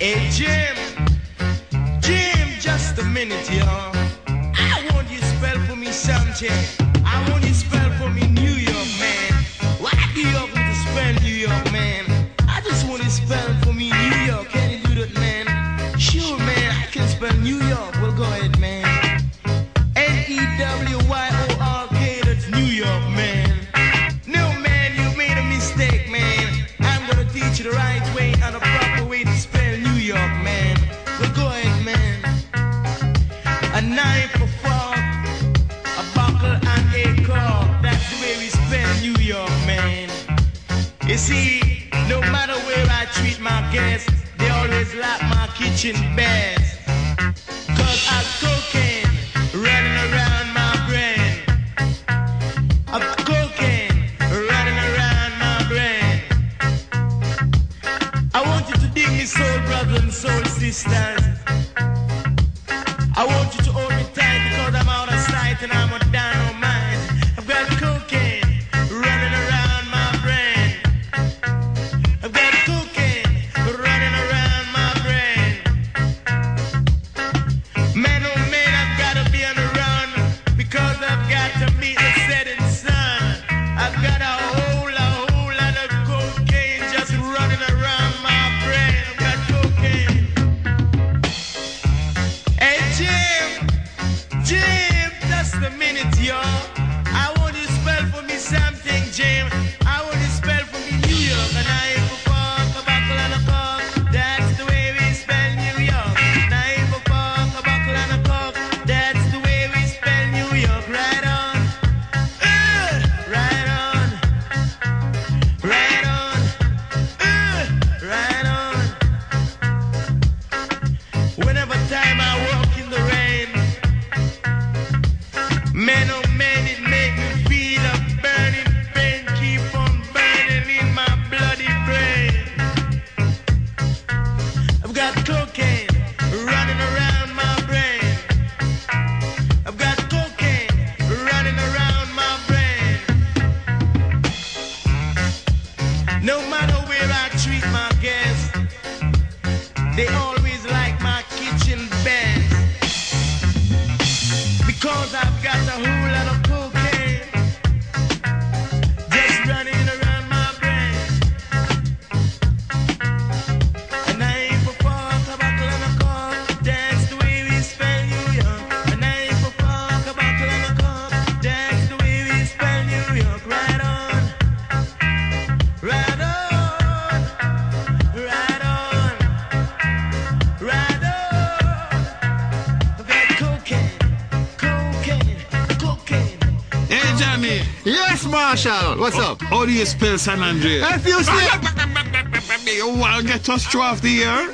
Hey Jim, Jim, just a minute, y'all. I want you to spell for me something. I want you to spell for me New York, man. Why do you want to spell New York, man? I just want you to spell for me New York. Can you do that, man? Sure, man, I can spell New York. Well, go ahead, man. See, no matter where I treat my guests, they always like my kitchen best. Cause I've cocaine running around my brain. I've cocaine running around my brain. I want you to dig me, soul brothers and soul sisters. A minute, y'all. Man oh man, it me feel a burning pain keep on burning in my bloody brain. I've got cocaine running around my brain. I've got cocaine running around my brain. No matter where I treat my guests, they always Yes, Marshall. What's up? How do you spell San Andreas? If you say You want to get us through off the year?